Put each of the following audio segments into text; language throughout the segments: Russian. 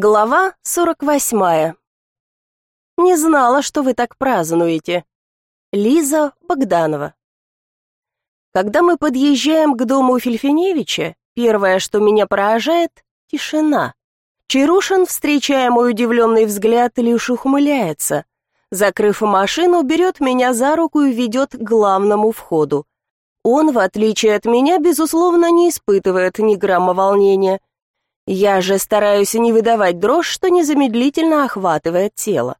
Глава 48. Не знала, что вы так празднуете. Лиза Богданова. Когда мы подъезжаем к дому Фельфиневича, первое, что меня поражает — тишина. Чарушин, встречая мой удивленный взгляд, лишь ухмыляется. Закрыв машину, берет меня за руку и ведет к главному входу. Он, в отличие от меня, безусловно, не испытывает ни грамма волнения. Я же стараюсь не выдавать дрожь, что незамедлительно охватывает тело.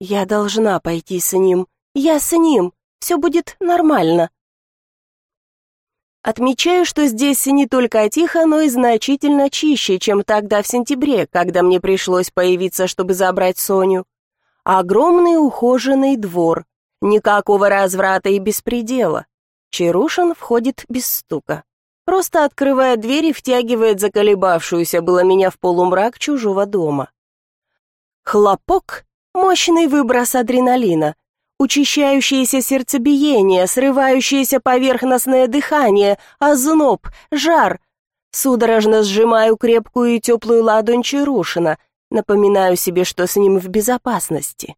Я должна пойти с ним. Я с ним. Все будет нормально. Отмечаю, что здесь не только тихо, но и значительно чище, чем тогда в сентябре, когда мне пришлось появиться, чтобы забрать Соню. Огромный ухоженный двор. Никакого разврата и беспредела. Чарушин входит без стука. Просто открывает дверь и втягивает заколебавшуюся было меня в полумрак чужого дома. Хлопок — мощный выброс адреналина, учащающееся сердцебиение, срывающееся поверхностное дыхание, озноб, жар. Судорожно сжимаю крепкую и теплую ладонь Чарушина, напоминаю себе, что с ним в безопасности.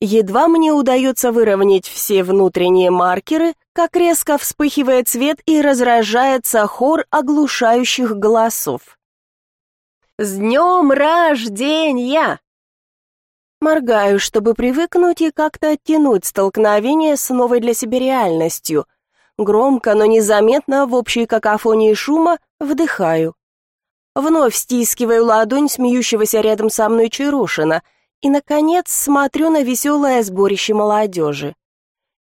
Едва мне удается выровнять все внутренние маркеры, как резко вспыхивает свет и разражается хор оглушающих голосов. «С днем рождения!» Моргаю, чтобы привыкнуть и как-то оттянуть столкновение с новой для себя реальностью. Громко, но незаметно в общей какофонии шума вдыхаю. Вновь стискиваю ладонь смеющегося рядом со мной Чарушина — и, наконец, смотрю на веселое сборище молодежи.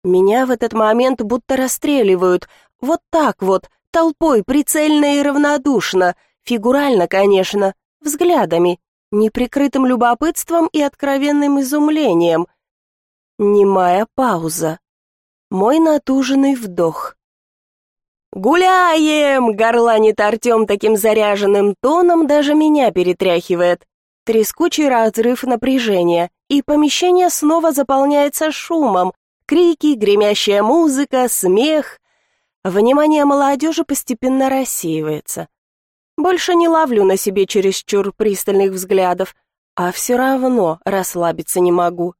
Меня в этот момент будто расстреливают, вот так вот, толпой, прицельно и равнодушно, фигурально, конечно, взглядами, неприкрытым любопытством и откровенным изумлением. Немая пауза. Мой натуженный вдох. «Гуляем!» — горланит Артем таким заряженным тоном, даже меня перетряхивает трескучий разрыв напряжения, и помещение снова заполняется шумом, крики, гремящая музыка, смех. Внимание молодежи постепенно рассеивается. Больше не ловлю на себе чересчур пристальных взглядов, а все равно расслабиться не могу.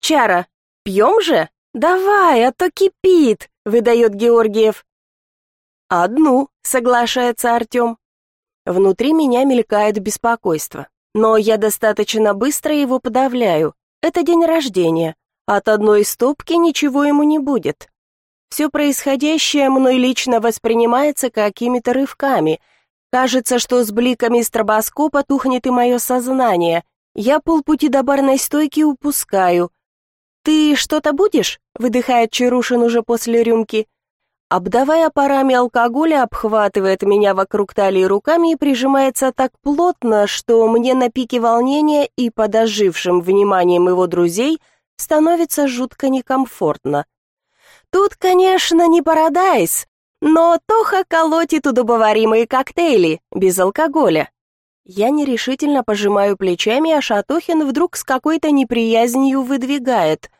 «Чара, пьем же? Давай, а то кипит!» — выдает Георгиев. «Одну», — соглашается Артем. Внутри меня мелькает беспокойство, но я достаточно быстро его подавляю. Это день рождения. От одной стопки ничего ему не будет. Все происходящее мной лично воспринимается какими-то рывками. Кажется, что с бликами стробоскопа тухнет и мое сознание. Я полпути до барной стойки упускаю. «Ты что-то будешь?» — выдыхает Чарушин уже после рюмки обдавая парами алкоголя, обхватывает меня вокруг талии руками и прижимается так плотно, что мне на пике волнения и под ожившим вниманием его друзей становится жутко некомфортно. Тут, конечно, не парадайз, но Тоха колотит удобоваримые коктейли, без алкоголя. Я нерешительно пожимаю плечами, а Шатохин вдруг с какой-то неприязнью выдвигает.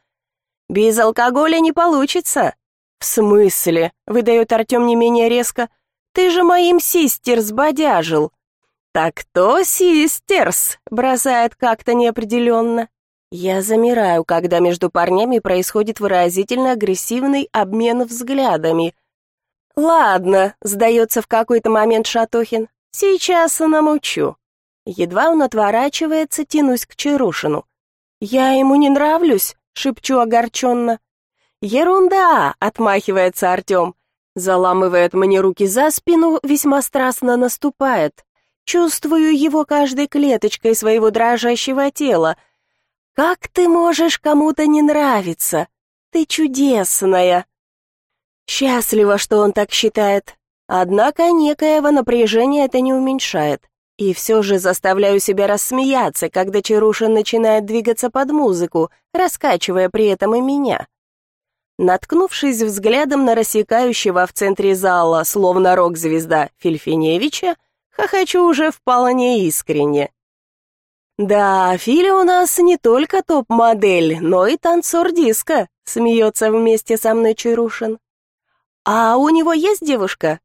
«Без алкоголя не получится. «В смысле?» — выдает Артем не менее резко. «Ты же моим систерс бодяжил». «Так то систерс», — бросает как-то неопределенно. Я замираю, когда между парнями происходит выразительно агрессивный обмен взглядами. «Ладно», — сдается в какой-то момент Шатохин, — «сейчас намучу». Едва он отворачивается, тянусь к Чарушину. «Я ему не нравлюсь?» — шепчу огорченно. «Ерунда!» — отмахивается Артем. Заламывает мне руки за спину, весьма страстно наступает. Чувствую его каждой клеточкой своего дрожащего тела. «Как ты можешь кому-то не нравиться? Ты чудесная!» Счастливо, что он так считает. Однако некоего напряжения это не уменьшает. И все же заставляю себя рассмеяться, когда Чарушин начинает двигаться под музыку, раскачивая при этом и меня. Наткнувшись взглядом на рассекающего в центре зала, словно рок-звезда Фельфиневича, хохочу уже вполне искренне. «Да, Филя у нас не только топ-модель, но и танцор диска», — смеется вместе со мной Чарушин. «А у него есть девушка?»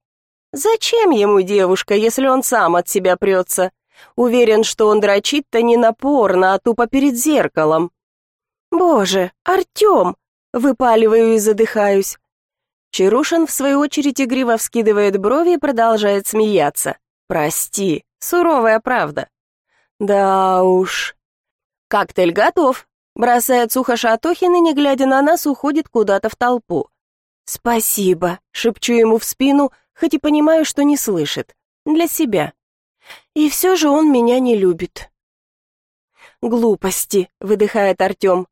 «Зачем ему девушка, если он сам от себя прется? Уверен, что он дрочит-то не напорно, а тупо перед зеркалом. «Боже, Артем!» — выпаливаю и задыхаюсь. Чарушин, в свою очередь, игриво вскидывает брови и продолжает смеяться. «Прости, суровая правда». «Да уж». «Коктейль готов», — бросает сухо Шатохин и, не глядя на нас, уходит куда-то в толпу. «Спасибо», — шепчу ему в спину, хоть и понимаю, что не слышит. «Для себя». И все же он меня не любит. «Глупости», — выдыхает Артем.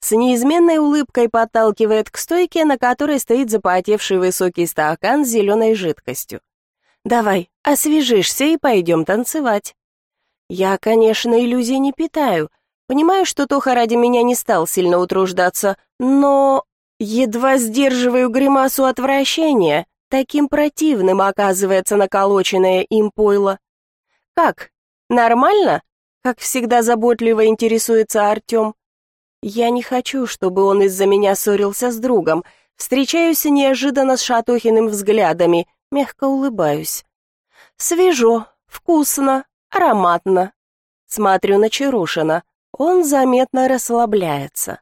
С неизменной улыбкой подталкивает к стойке, на которой стоит запотевший высокий стакан с зеленой жидкостью. «Давай, освежишься и пойдем танцевать». Я, конечно, иллюзий не питаю. Понимаю, что Тоха ради меня не стал сильно утруждаться, но... Едва сдерживаю гримасу отвращения. Таким противным оказывается наколоченное им пойло. «Как? Нормально?» Как всегда заботливо интересуется Артем. Я не хочу, чтобы он из-за меня ссорился с другом. Встречаюсь неожиданно с Шатохиным взглядами, мягко улыбаюсь. Свежо, вкусно, ароматно. Смотрю на Чарушина. Он заметно расслабляется.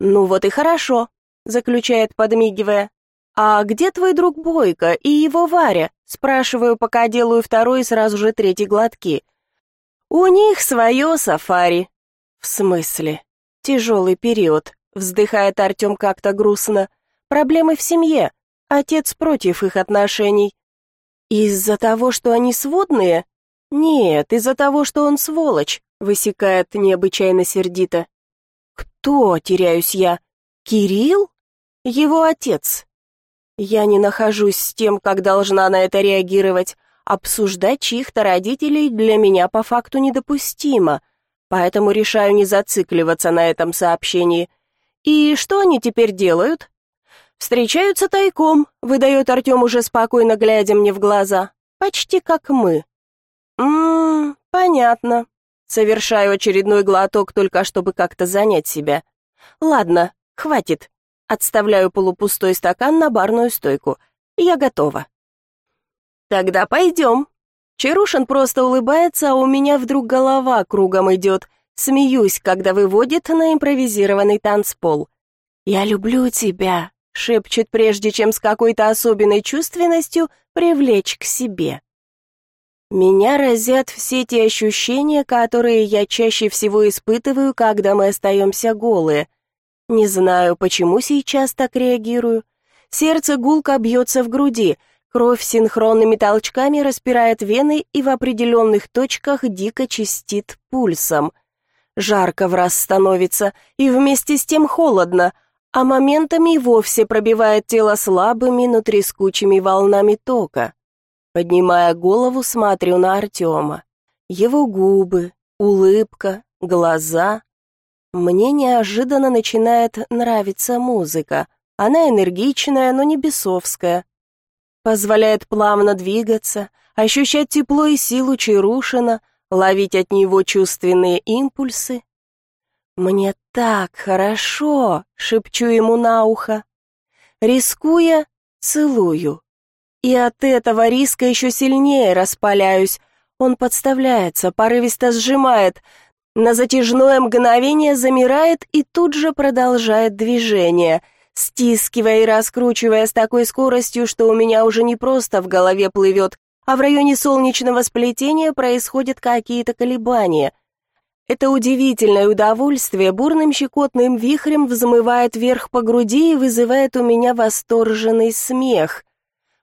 «Ну вот и хорошо», — заключает, подмигивая. «А где твой друг Бойко и его Варя?» Спрашиваю, пока делаю второй и сразу же третий глотки. «У них свое сафари». «В смысле?» Тяжелый период, вздыхает Артем как-то грустно. Проблемы в семье. Отец против их отношений. Из-за того, что они сводные? Нет, из-за того, что он сволочь, высекает необычайно сердито. Кто, теряюсь я? Кирилл? Его отец. Я не нахожусь с тем, как должна на это реагировать. Обсуждать чьих-то родителей для меня по факту недопустимо поэтому решаю не зацикливаться на этом сообщении. И что они теперь делают? Встречаются тайком, выдает Артем уже спокойно, глядя мне в глаза. Почти как мы. Ммм, понятно. Совершаю очередной глоток, только чтобы как-то занять себя. Ладно, хватит. Отставляю полупустой стакан на барную стойку. Я готова. Тогда пойдем. Чарушин просто улыбается, а у меня вдруг голова кругом идет. Смеюсь, когда выводит на импровизированный танцпол. «Я люблю тебя», — шепчет, прежде чем с какой-то особенной чувственностью привлечь к себе. Меня разят все те ощущения, которые я чаще всего испытываю, когда мы остаемся голые. Не знаю, почему сейчас так реагирую. Сердце гулко бьется в груди — Кровь синхронными толчками распирает вены и в определенных точках дико чистит пульсом. Жарко в раз становится, и вместе с тем холодно, а моментами и вовсе пробивает тело слабыми, но трескучими волнами тока. Поднимая голову, смотрю на Артема. Его губы, улыбка, глаза. Мне неожиданно начинает нравиться музыка. Она энергичная, но не бесовская, позволяет плавно двигаться, ощущать тепло и силу Чарушина, ловить от него чувственные импульсы. «Мне так хорошо!» — шепчу ему на ухо. Рискуя, целую. И от этого риска еще сильнее распаляюсь. Он подставляется, порывисто сжимает, на затяжное мгновение замирает и тут же продолжает движение — стискивая и раскручивая с такой скоростью, что у меня уже не просто в голове плывет, а в районе солнечного сплетения происходят какие-то колебания. Это удивительное удовольствие бурным щекотным вихрем взмывает вверх по груди и вызывает у меня восторженный смех.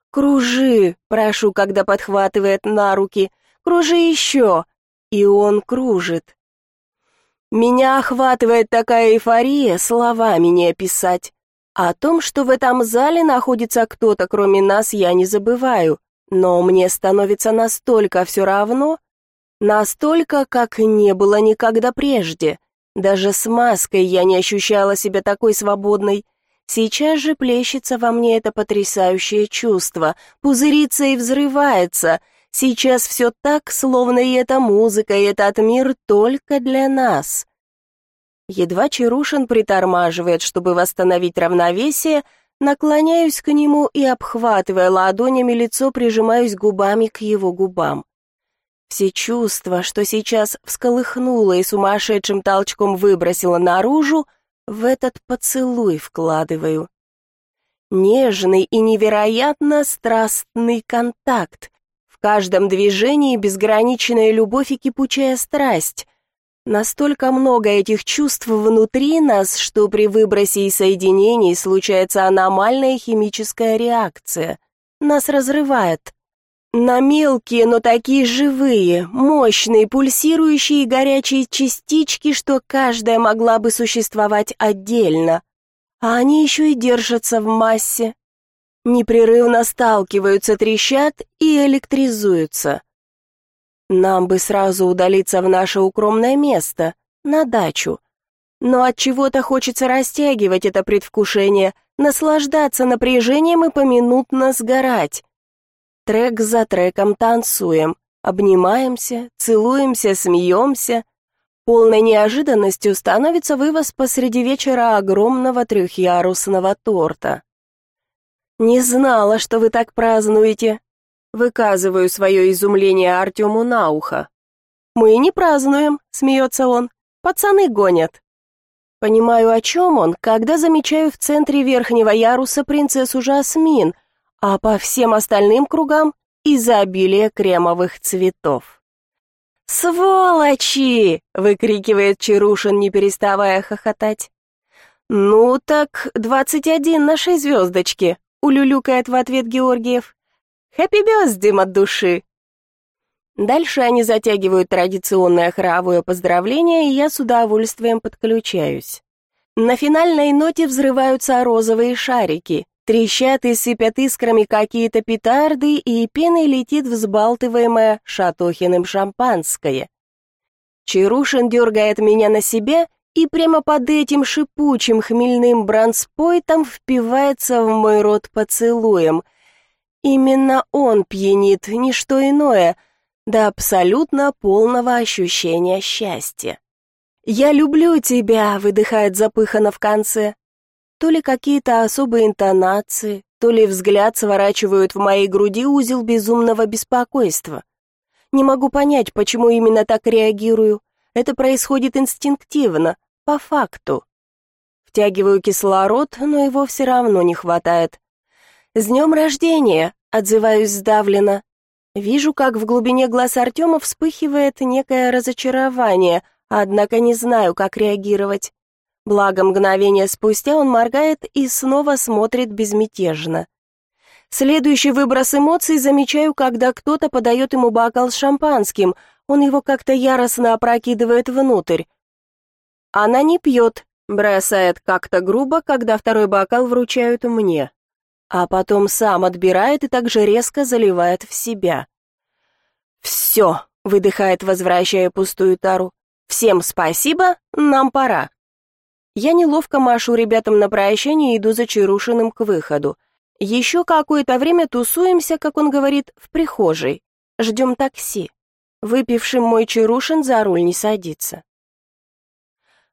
«Кружи!» — прошу, когда подхватывает на руки. «Кружи еще!» И он кружит. Меня охватывает такая эйфория, словами не описать. О том, что в этом зале находится кто-то кроме нас, я не забываю, но мне становится настолько все равно, настолько, как не было никогда прежде. Даже с маской я не ощущала себя такой свободной. Сейчас же плещется во мне это потрясающее чувство, пузырится и взрывается. Сейчас все так, словно и эта музыка, и этот мир только для нас. Едва Чарушин притормаживает, чтобы восстановить равновесие, наклоняюсь к нему и, обхватывая ладонями лицо, прижимаюсь губами к его губам. Все чувства, что сейчас всколыхнуло и сумасшедшим толчком выбросило наружу, в этот поцелуй вкладываю. Нежный и невероятно страстный контакт. В каждом движении безграничная любовь и кипучая страсть. Настолько много этих чувств внутри нас, что при выбросе и соединении случается аномальная химическая реакция. Нас разрывает. На мелкие, но такие живые, мощные, пульсирующие и горячие частички, что каждая могла бы существовать отдельно. А они еще и держатся в массе. Непрерывно сталкиваются, трещат и электризуются. Нам бы сразу удалиться в наше укромное место, на дачу. Но от чего-то хочется растягивать это предвкушение, наслаждаться напряжением и поминутно сгорать. Трек за треком танцуем, обнимаемся, целуемся, смеемся. Полной неожиданностью становится вывоз посреди вечера огромного трехъярусного торта. «Не знала, что вы так празднуете», Выказываю свое изумление Артему на ухо. «Мы не празднуем», — смеется он. «Пацаны гонят». Понимаю, о чем он, когда замечаю в центре верхнего яруса принцессу Жасмин, а по всем остальным кругам изобилие кремовых цветов. «Сволочи!» — выкрикивает Чарушин, не переставая хохотать. «Ну так, двадцать один нашей звездочки», — улюлюкает в ответ Георгиев. Хэппи бёздим от души!» Дальше они затягивают традиционное хоровое поздравление, и я с удовольствием подключаюсь. На финальной ноте взрываются розовые шарики, трещат и сыпят искрами какие-то петарды, и пеной летит взбалтываемое Шатохиным шампанское. Чарушин дергает меня на себя, и прямо под этим шипучим хмельным бранспойтом впивается в мой рот поцелуем — Именно он пьянит, не что иное, до абсолютно полного ощущения счастья. «Я люблю тебя», — выдыхает запыхано в конце. То ли какие-то особые интонации, то ли взгляд сворачивают в моей груди узел безумного беспокойства. Не могу понять, почему именно так реагирую. Это происходит инстинктивно, по факту. Втягиваю кислород, но его все равно не хватает. «С днем рождения!» Отзываюсь сдавленно. Вижу, как в глубине глаз Артема вспыхивает некое разочарование, однако не знаю, как реагировать. Благо, мгновение спустя он моргает и снова смотрит безмятежно. Следующий выброс эмоций замечаю, когда кто-то подает ему бокал с шампанским, он его как-то яростно опрокидывает внутрь. Она не пьет, бросает как-то грубо, когда второй бокал вручают мне а потом сам отбирает и также резко заливает в себя. «Все», — выдыхает, возвращая пустую тару. «Всем спасибо, нам пора». Я неловко машу ребятам на прощание и иду за Чарушиным к выходу. Еще какое-то время тусуемся, как он говорит, в прихожей. Ждем такси. Выпившим мой Чарушин за руль не садится.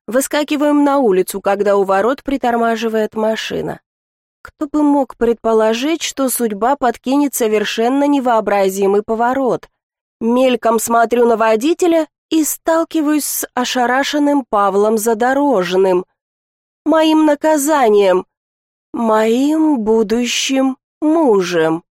Выскакиваем на улицу, когда у ворот притормаживает машина. Кто бы мог предположить, что судьба подкинет совершенно невообразимый поворот. Мельком смотрю на водителя и сталкиваюсь с ошарашенным Павлом Задорожным. Моим наказанием, моим будущим мужем.